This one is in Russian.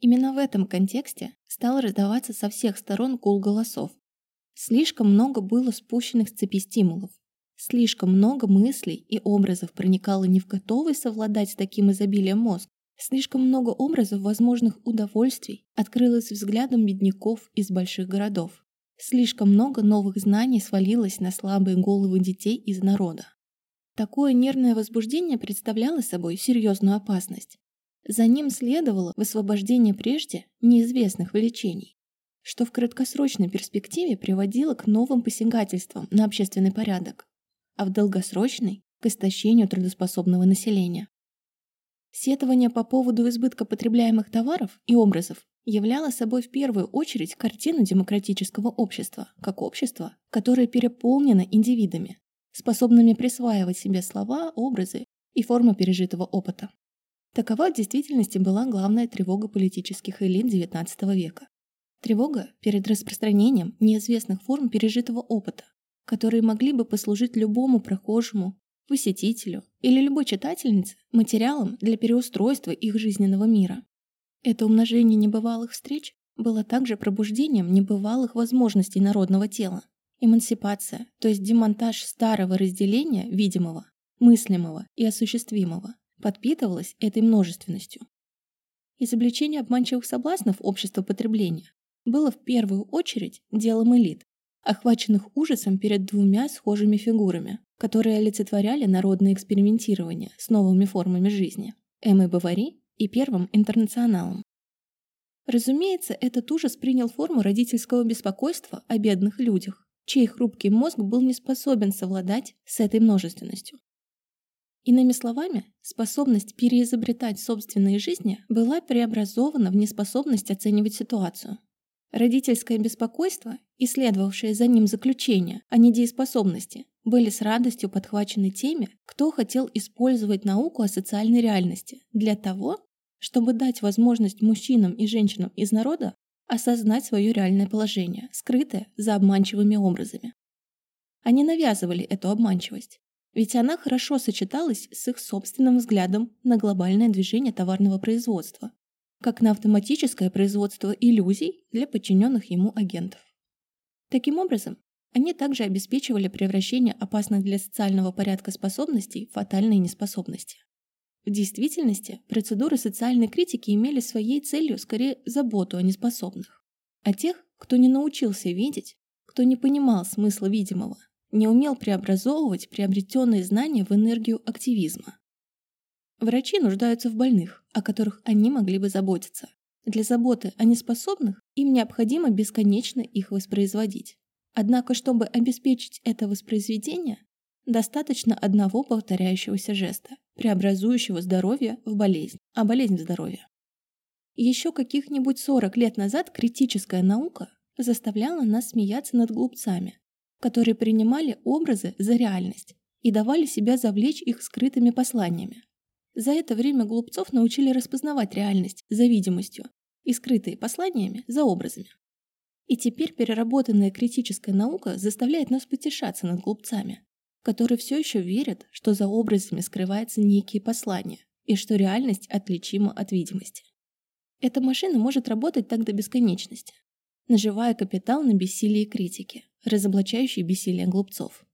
Именно в этом контексте стал раздаваться со всех сторон гул голосов. Слишком много было спущенных с цепи стимулов. Слишком много мыслей и образов проникало не в готовый совладать с таким изобилием мозг. Слишком много образов возможных удовольствий открылось взглядом бедняков из больших городов. Слишком много новых знаний свалилось на слабые головы детей из народа. Такое нервное возбуждение представляло собой серьезную опасность. За ним следовало высвобождение прежде неизвестных влечений, что в краткосрочной перспективе приводило к новым посягательствам на общественный порядок, а в долгосрочной – к истощению трудоспособного населения. Сетование по поводу избытка потребляемых товаров и образов являло собой в первую очередь картину демократического общества, как общества, которое переполнено индивидами, способными присваивать себе слова, образы и формы пережитого опыта. Такова в действительности была главная тревога политических элит XIX века. Тревога перед распространением неизвестных форм пережитого опыта, которые могли бы послужить любому прохожему, посетителю или любой читательнице материалом для переустройства их жизненного мира. Это умножение небывалых встреч было также пробуждением небывалых возможностей народного тела. Эмансипация, то есть демонтаж старого разделения видимого, мыслимого и осуществимого, подпитывалась этой множественностью. Изобличение обманчивых соблазнов общества потребления было в первую очередь делом элит, охваченных ужасом перед двумя схожими фигурами, которые олицетворяли народное экспериментирование с новыми формами жизни – Эммой Бавари и Первым интернационалом. Разумеется, этот ужас принял форму родительского беспокойства о бедных людях, чей хрупкий мозг был не способен совладать с этой множественностью. Иными словами, способность переизобретать собственные жизни была преобразована в неспособность оценивать ситуацию. Родительское беспокойство и следовавшее за ним заключение о недееспособности были с радостью подхвачены теми, кто хотел использовать науку о социальной реальности для того, чтобы дать возможность мужчинам и женщинам из народа осознать свое реальное положение, скрытое за обманчивыми образами. Они навязывали эту обманчивость, ведь она хорошо сочеталась с их собственным взглядом на глобальное движение товарного производства, как на автоматическое производство иллюзий для подчиненных ему агентов. Таким образом, они также обеспечивали превращение опасных для социального порядка способностей в фатальные неспособности. В действительности, процедуры социальной критики имели своей целью скорее заботу о неспособных, о тех, кто не научился видеть, кто не понимал смысла видимого, не умел преобразовывать приобретенные знания в энергию активизма. Врачи нуждаются в больных, о которых они могли бы заботиться. Для заботы о неспособных им необходимо бесконечно их воспроизводить. Однако, чтобы обеспечить это воспроизведение, достаточно одного повторяющегося жеста, преобразующего здоровье в болезнь, а болезнь в здоровье. Еще каких-нибудь 40 лет назад критическая наука заставляла нас смеяться над глупцами, которые принимали образы за реальность и давали себя завлечь их скрытыми посланиями. За это время глупцов научили распознавать реальность за видимостью и скрытые посланиями за образами. И теперь переработанная критическая наука заставляет нас потешаться над глупцами, которые все еще верят, что за образами скрываются некие послания и что реальность отличима от видимости. Эта машина может работать так до бесконечности, наживая капитал на бессилии критики, разоблачающей бессилие глупцов.